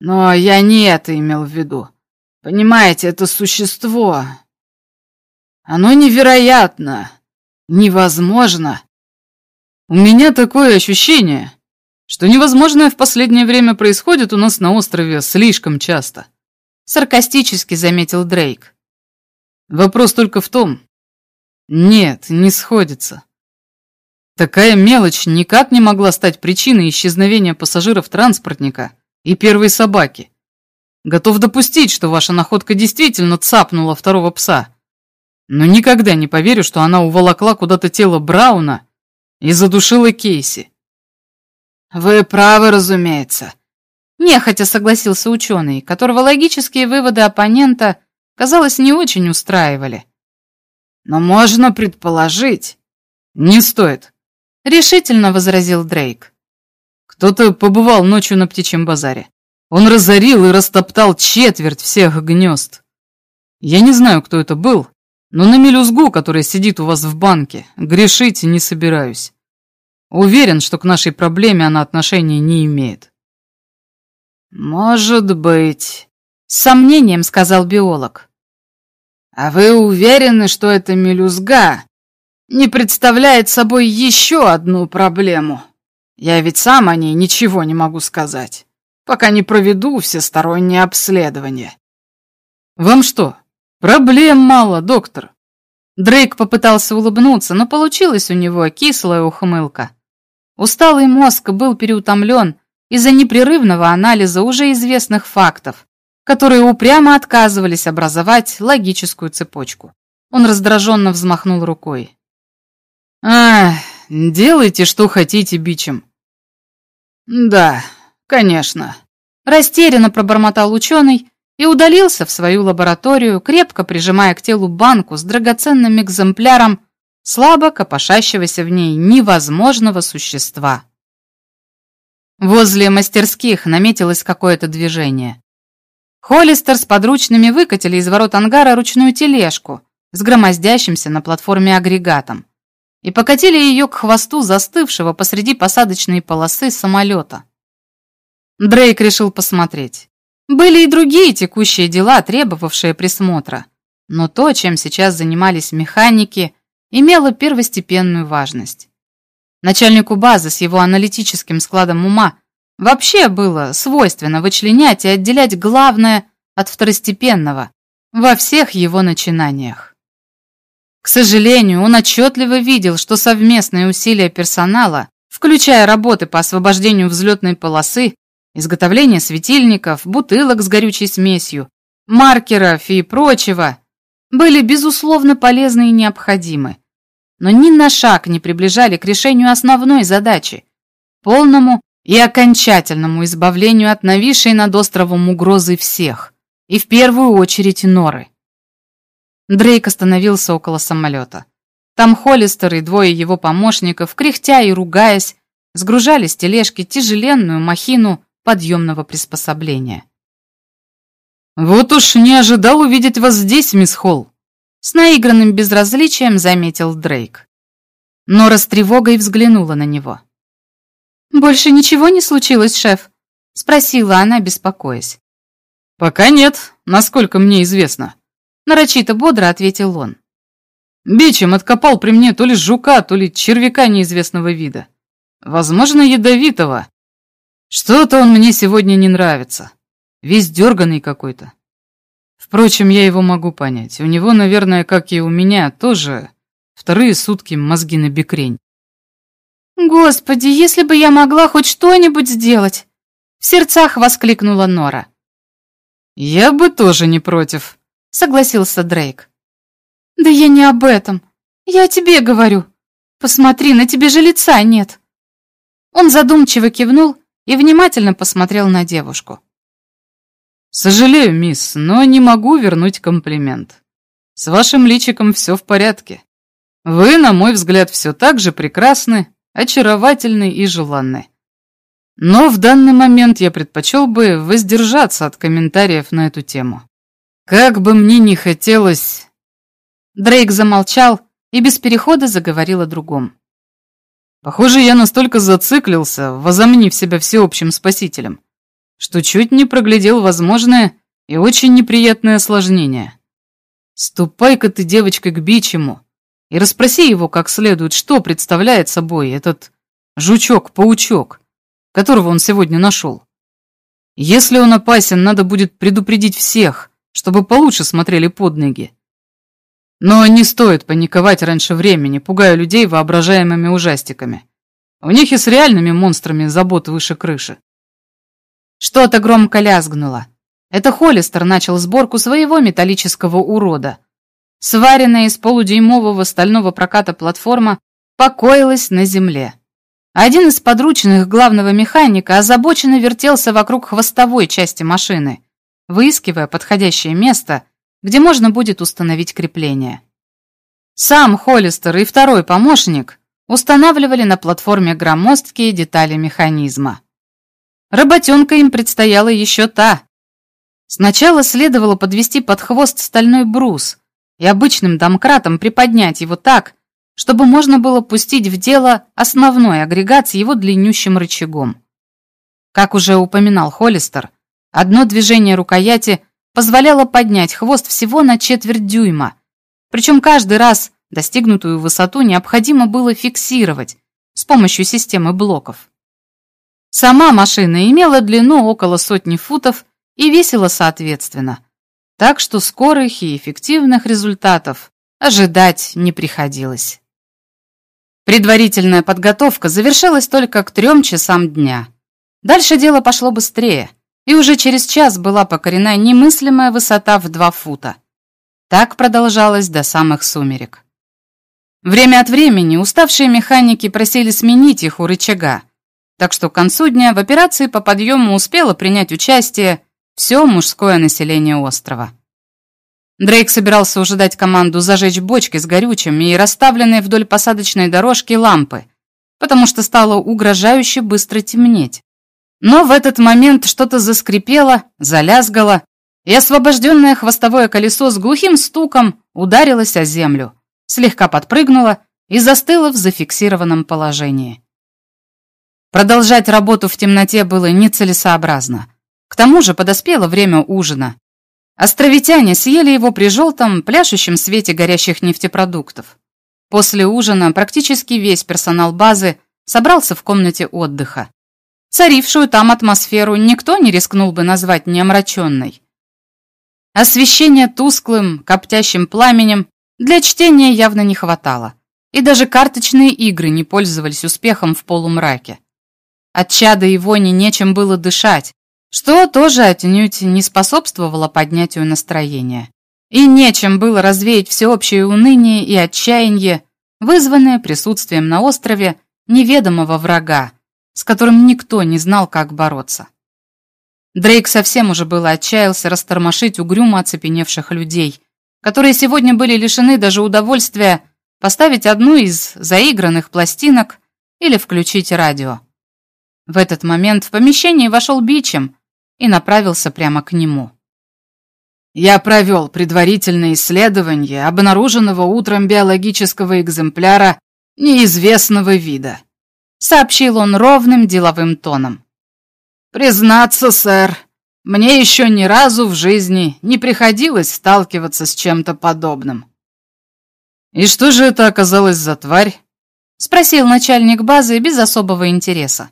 Но я не это имел в виду. Понимаете, это существо. Оно невероятно, невозможно. У меня такое ощущение, что невозможное в последнее время происходит у нас на острове слишком часто саркастически заметил Дрейк. Вопрос только в том... Нет, не сходится. Такая мелочь никак не могла стать причиной исчезновения пассажиров транспортника и первой собаки. Готов допустить, что ваша находка действительно цапнула второго пса. Но никогда не поверю, что она уволокла куда-то тело Брауна и задушила Кейси. Вы правы, разумеется. Нехотя согласился ученый, которого логические выводы оппонента, казалось, не очень устраивали. Но можно предположить. Не стоит. решительно возразил Дрейк. Кто-то побывал ночью на птичьем базаре. Он разорил и растоптал четверть всех гнезд. Я не знаю, кто это был, но на мелюзгу, которая сидит у вас в банке, грешить не собираюсь. Уверен, что к нашей проблеме она отношения не имеет. Может быть, с сомнением сказал биолог. А вы уверены, что эта мелюзга не представляет собой еще одну проблему? Я ведь сам о ней ничего не могу сказать, пока не проведу всестороннее обследование. Вам что, проблем мало, доктор? Дрейк попытался улыбнуться, но получилась у него кислая ухмылка. Усталый мозг был переутомлен из-за непрерывного анализа уже известных фактов, которые упрямо отказывались образовать логическую цепочку. Он раздраженно взмахнул рукой. «А, делайте, что хотите, бичем». «Да, конечно», — растерянно пробормотал ученый и удалился в свою лабораторию, крепко прижимая к телу банку с драгоценным экземпляром слабо копошащегося в ней невозможного существа. Возле мастерских наметилось какое-то движение. Холлистер с подручными выкатили из ворот ангара ручную тележку с громоздящимся на платформе агрегатом и покатили ее к хвосту застывшего посреди посадочной полосы самолета. Дрейк решил посмотреть. Были и другие текущие дела, требовавшие присмотра, но то, чем сейчас занимались механики, имело первостепенную важность. Начальнику базы с его аналитическим складом ума вообще было свойственно вычленять и отделять главное от второстепенного во всех его начинаниях. К сожалению, он отчетливо видел, что совместные усилия персонала, включая работы по освобождению взлетной полосы, изготовление светильников, бутылок с горючей смесью, маркеров и прочего, были безусловно полезны и необходимы, но ни на шаг не приближали к решению основной задачи – полному и окончательному избавлению от нависшей над островом угрозы всех, и в первую очередь Норы. Дрейк остановился около самолета. Там Холлистер и двое его помощников, кряхтя и ругаясь, сгружали с тележки тяжеленную махину подъемного приспособления. «Вот уж не ожидал увидеть вас здесь, мисс Холл», с наигранным безразличием заметил Дрейк. Нора с тревогой взглянула на него. «Больше ничего не случилось, шеф?» — спросила она, беспокоясь. «Пока нет, насколько мне известно», — нарочито бодро ответил он. «Бичем откопал при мне то ли жука, то ли червяка неизвестного вида. Возможно, ядовитого. Что-то он мне сегодня не нравится. Весь дерганый какой-то. Впрочем, я его могу понять. У него, наверное, как и у меня, тоже вторые сутки мозги на бекрень. «Господи, если бы я могла хоть что-нибудь сделать!» В сердцах воскликнула Нора. «Я бы тоже не против», — согласился Дрейк. «Да я не об этом. Я о тебе говорю. Посмотри, на тебе же лица нет». Он задумчиво кивнул и внимательно посмотрел на девушку. «Сожалею, мисс, но не могу вернуть комплимент. С вашим личиком все в порядке. Вы, на мой взгляд, все так же прекрасны, очаровательны и желанны. Но в данный момент я предпочел бы воздержаться от комментариев на эту тему. Как бы мне ни хотелось...» Дрейк замолчал и без перехода заговорил о другом. «Похоже, я настолько зациклился, возомнив себя всеобщим спасителем, что чуть не проглядел возможное и очень неприятное осложнение. Ступай-ка ты, девочка, к бичему и расспроси его как следует, что представляет собой этот жучок-паучок, которого он сегодня нашел. Если он опасен, надо будет предупредить всех, чтобы получше смотрели под ноги. Но не стоит паниковать раньше времени, пугая людей воображаемыми ужастиками. У них и с реальными монстрами забот выше крыши. Что-то громко лязгнуло. Это Холлистер начал сборку своего металлического урода. Сваренная из полудюймового стального проката платформа покоилась на земле. Один из подручных главного механика озабоченно вертелся вокруг хвостовой части машины, выискивая подходящее место, где можно будет установить крепление. Сам Холлистер и второй помощник устанавливали на платформе громоздкие детали механизма. Работенка им предстояла еще та. Сначала следовало подвести под хвост стальной брус и обычным домкратом приподнять его так, чтобы можно было пустить в дело основной агрегат с его длиннющим рычагом. Как уже упоминал Холлистер, одно движение рукояти позволяло поднять хвост всего на четверть дюйма, причем каждый раз достигнутую высоту необходимо было фиксировать с помощью системы блоков. Сама машина имела длину около сотни футов и весила соответственно, так что скорых и эффективных результатов ожидать не приходилось. Предварительная подготовка завершилась только к трем часам дня. Дальше дело пошло быстрее, и уже через час была покорена немыслимая высота в два фута. Так продолжалось до самых сумерек. Время от времени уставшие механики просили сменить их у рычага, так что к концу дня в операции по подъему успело принять участие все мужское население острова. Дрейк собирался уже дать команду зажечь бочки с горючим и расставленные вдоль посадочной дорожки лампы, потому что стало угрожающе быстро темнеть. Но в этот момент что-то заскрипело, залязгало, и освобожденное хвостовое колесо с глухим стуком ударилось о землю, слегка подпрыгнуло и застыло в зафиксированном положении. Продолжать работу в темноте было нецелесообразно. К тому же подоспело время ужина, Островитяне съели его при желтом, пляшущем свете горящих нефтепродуктов. После ужина практически весь персонал базы собрался в комнате отдыха. Царившую там атмосферу никто не рискнул бы назвать неомраченной. Освещения тусклым, коптящим пламенем для чтения явно не хватало, и даже карточные игры не пользовались успехом в полумраке. От чада и вони нечем было дышать, что тоже отнюдь не способствовало поднятию настроения. И нечем было развеять всеобщее уныние и отчаяние, вызванное присутствием на острове неведомого врага, с которым никто не знал, как бороться. Дрейк совсем уже было отчаялся растормошить угрюмо оцепеневших людей, которые сегодня были лишены даже удовольствия поставить одну из заигранных пластинок или включить радио. В этот момент в помещение вошел Бичем и направился прямо к нему. Я провел предварительное исследование обнаруженного утром биологического экземпляра неизвестного вида, сообщил он ровным деловым тоном. Признаться, сэр, мне еще ни разу в жизни не приходилось сталкиваться с чем-то подобным. И что же это оказалось за тварь? Спросил начальник базы без особого интереса.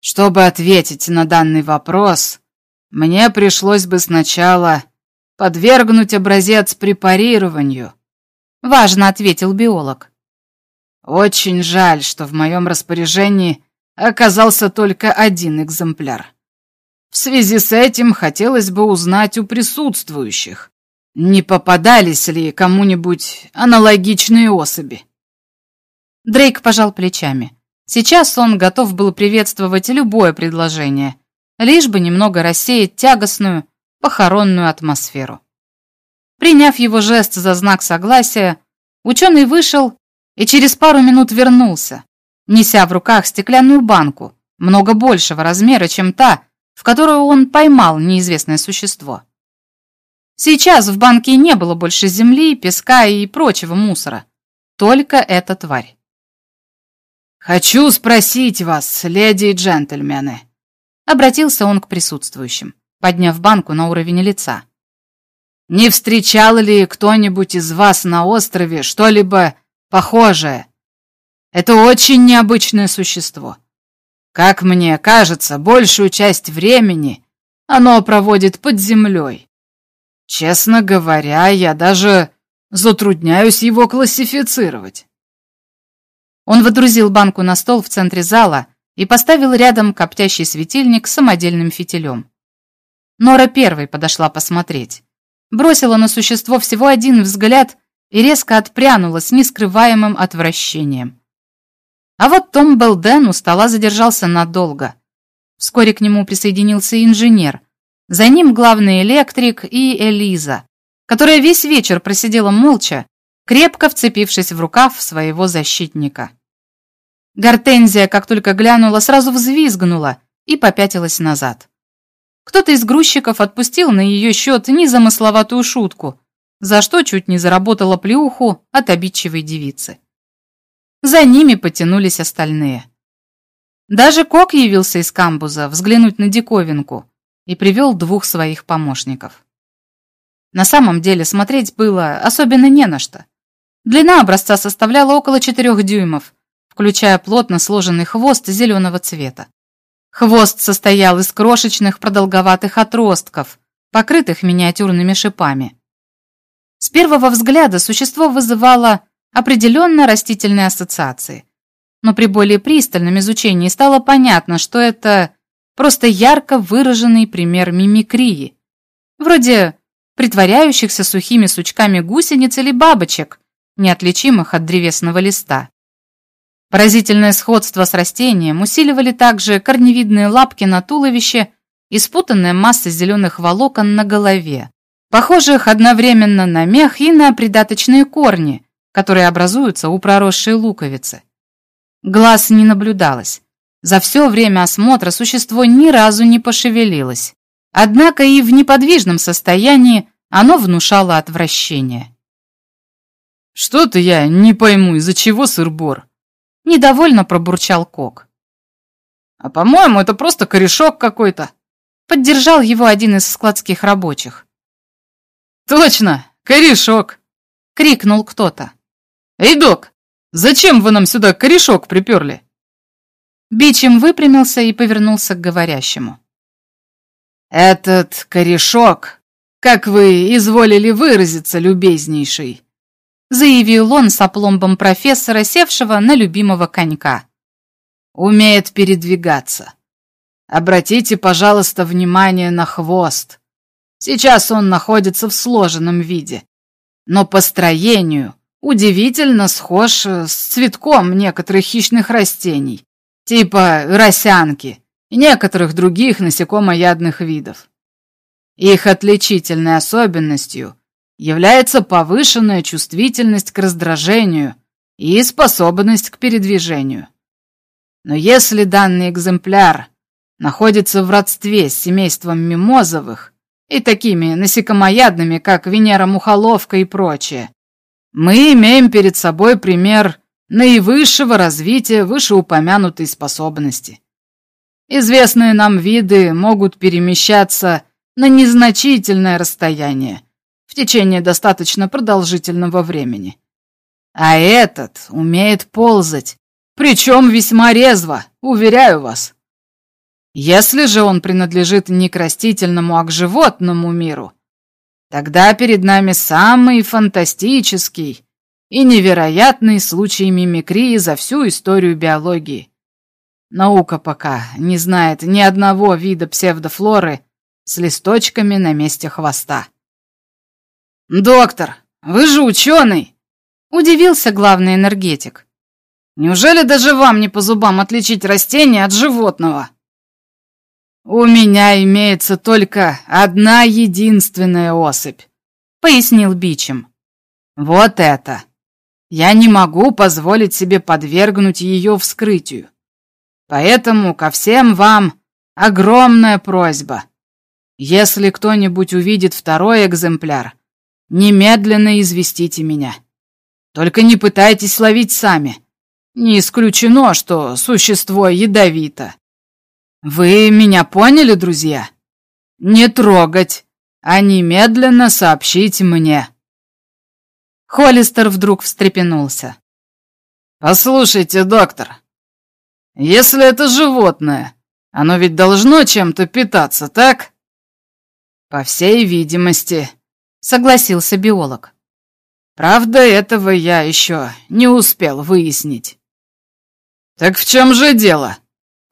Чтобы ответить на данный вопрос, мне пришлось бы сначала подвергнуть образец препарированию. Важно ответил биолог. Очень жаль, что в моем распоряжении оказался только один экземпляр. В связи с этим хотелось бы узнать у присутствующих, не попадались ли кому-нибудь аналогичные особи. Дрейк пожал плечами. Сейчас он готов был приветствовать любое предложение, лишь бы немного рассеять тягостную, похоронную атмосферу. Приняв его жест за знак согласия, ученый вышел и через пару минут вернулся, неся в руках стеклянную банку, много большего размера, чем та, в которую он поймал неизвестное существо. Сейчас в банке не было больше земли, песка и прочего мусора, только эта тварь. «Хочу спросить вас, леди и джентльмены», — обратился он к присутствующим, подняв банку на уровень лица. «Не встречал ли кто-нибудь из вас на острове что-либо похожее? Это очень необычное существо. Как мне кажется, большую часть времени оно проводит под землей. Честно говоря, я даже затрудняюсь его классифицировать. Он водрузил банку на стол в центре зала и поставил рядом коптящий светильник с самодельным фитилем. Нора первой подошла посмотреть. Бросила на существо всего один взгляд и резко отпрянула с нескрываемым отвращением. А вот Том Белден у стола задержался надолго. Вскоре к нему присоединился инженер. За ним главный электрик и Элиза, которая весь вечер просидела молча крепко вцепившись в рукав своего защитника. Гортензия, как только глянула, сразу взвизгнула и попятилась назад. Кто-то из грузчиков отпустил на ее счет незамысловатую шутку, за что чуть не заработала плюху от обидчивой девицы. За ними потянулись остальные. Даже Кок явился из камбуза взглянуть на диковинку и привел двух своих помощников. На самом деле смотреть было особенно не на что. Длина образца составляла около 4 дюймов, включая плотно сложенный хвост зеленого цвета. Хвост состоял из крошечных продолговатых отростков, покрытых миниатюрными шипами. С первого взгляда существо вызывало определенно растительные ассоциации, но при более пристальном изучении стало понятно, что это просто ярко выраженный пример мимикрии, вроде притворяющихся сухими сучками гусениц или бабочек, неотличимых от древесного листа. Поразительное сходство с растением усиливали также корневидные лапки на туловище и спутанная масса зеленых волокон на голове, похожих одновременно на мех и на придаточные корни, которые образуются у проросшей луковицы. Глаз не наблюдалось. За все время осмотра существо ни разу не пошевелилось. Однако и в неподвижном состоянии оно внушало отвращение. «Что-то я не пойму, из-за чего сыр-бор?» Недовольно пробурчал Кок. «А по-моему, это просто корешок какой-то», поддержал его один из складских рабочих. «Точно, корешок!» — крикнул кто-то. «Эй, док, зачем вы нам сюда корешок приперли?» Бичем выпрямился и повернулся к говорящему. «Этот корешок, как вы изволили выразиться, любезнейший, заявил он с опломбом профессора, севшего на любимого конька. Умеет передвигаться. Обратите, пожалуйста, внимание на хвост. Сейчас он находится в сложенном виде, но по строению удивительно схож э, с цветком некоторых хищных растений, типа росянки и некоторых других насекомоядных видов. Их отличительной особенностью является повышенная чувствительность к раздражению и способность к передвижению. Но если данный экземпляр находится в родстве с семейством мимозовых и такими насекомоядными, как Венера-мухоловка и прочее, мы имеем перед собой пример наивысшего развития вышеупомянутой способности. Известные нам виды могут перемещаться на незначительное расстояние в течение достаточно продолжительного времени. А этот умеет ползать, причем весьма резво, уверяю вас. Если же он принадлежит не к растительному, а к животному миру, тогда перед нами самый фантастический и невероятный случай мимикрии за всю историю биологии. Наука пока не знает ни одного вида псевдофлоры с листочками на месте хвоста. «Доктор, вы же ученый!» — удивился главный энергетик. «Неужели даже вам не по зубам отличить растение от животного?» «У меня имеется только одна единственная особь», — пояснил Бичем. «Вот это. Я не могу позволить себе подвергнуть ее вскрытию. Поэтому ко всем вам огромная просьба. Если кто-нибудь увидит второй экземпляр, немедленно известите меня. Только не пытайтесь ловить сами. Не исключено, что существо ядовито. Вы меня поняли, друзья? Не трогать, а немедленно сообщить мне. Холлистер вдруг встрепенулся. «Послушайте, доктор, если это животное, оно ведь должно чем-то питаться, так? По всей видимости, согласился биолог. Правда, этого я еще не успел выяснить. Так в чем же дело?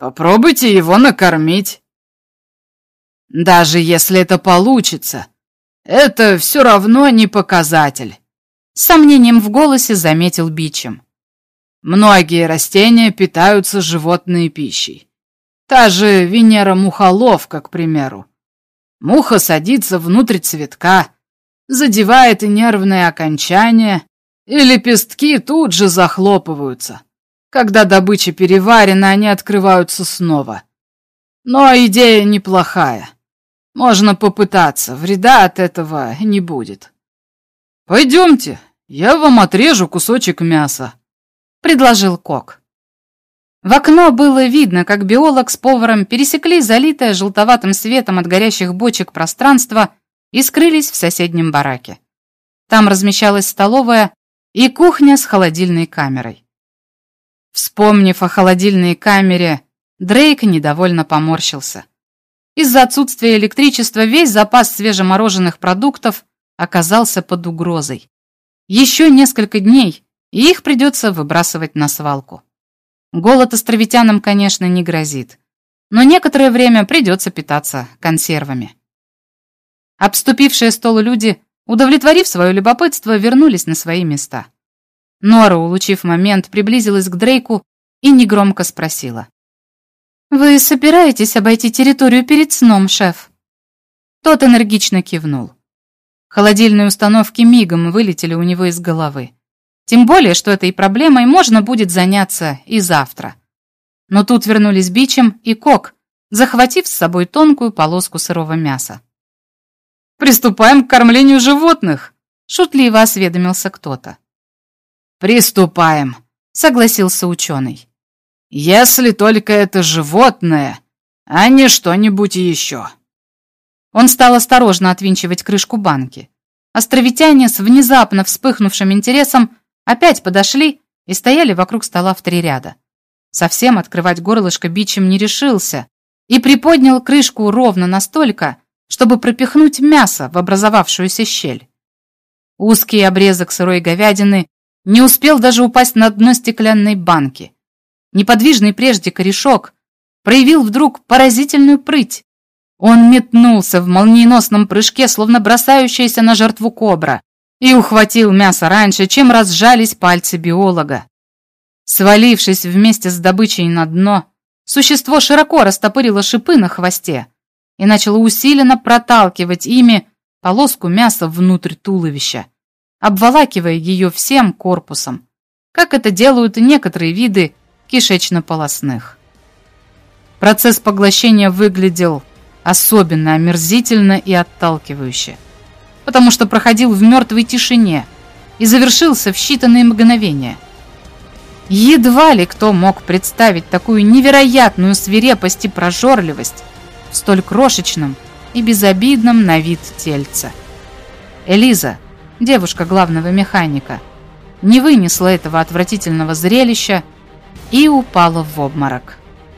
Попробуйте его накормить. Даже если это получится, это все равно не показатель. С сомнением в голосе заметил Бичем. Многие растения питаются животной пищей. Та же Венера-мухоловка, к примеру. Муха садится внутрь цветка, задевает нервные окончания и лепестки тут же захлопываются. Когда добыча переварена, они открываются снова. Но идея неплохая. Можно попытаться, вреда от этого не будет. Пойдемте, я вам отрежу кусочек мяса, предложил Кок. В окно было видно, как биолог с поваром пересекли залитое желтоватым светом от горящих бочек пространство и скрылись в соседнем бараке. Там размещалась столовая и кухня с холодильной камерой. Вспомнив о холодильной камере, Дрейк недовольно поморщился. Из-за отсутствия электричества весь запас свежемороженых продуктов оказался под угрозой. Еще несколько дней, и их придется выбрасывать на свалку. Голод островитянам, конечно, не грозит, но некоторое время придется питаться консервами. Обступившие стол люди, удовлетворив свое любопытство, вернулись на свои места. Нора, улучив момент, приблизилась к Дрейку и негромко спросила. «Вы собираетесь обойти территорию перед сном, шеф?» Тот энергично кивнул. Холодильные установки мигом вылетели у него из головы. Тем более, что этой проблемой можно будет заняться и завтра. Но тут вернулись Бичем и Кок, захватив с собой тонкую полоску сырого мяса. «Приступаем к кормлению животных!» — шутливо осведомился кто-то. «Приступаем», — согласился ученый. «Если только это животное, а не что-нибудь еще». Он стал осторожно отвинчивать крышку банки. Островитяне с внезапно вспыхнувшим интересом опять подошли и стояли вокруг стола в три ряда. Совсем открывать горлышко бичем не решился и приподнял крышку ровно настолько, чтобы пропихнуть мясо в образовавшуюся щель. Узкий обрезок сырой говядины не успел даже упасть на дно стеклянной банки. Неподвижный прежде корешок проявил вдруг поразительную прыть. Он метнулся в молниеносном прыжке, словно бросающаяся на жертву кобра, и ухватил мясо раньше, чем разжались пальцы биолога. Свалившись вместе с добычей на дно, существо широко растопырило шипы на хвосте и начало усиленно проталкивать ими полоску мяса внутрь туловища обволакивая ее всем корпусом, как это делают некоторые виды кишечно-полосных. Процесс поглощения выглядел особенно омерзительно и отталкивающе, потому что проходил в мертвой тишине и завершился в считанные мгновения. Едва ли кто мог представить такую невероятную свирепость и прожорливость в столь крошечном и безобидном на вид тельце. Элиза – девушка главного механика, не вынесла этого отвратительного зрелища и упала в обморок.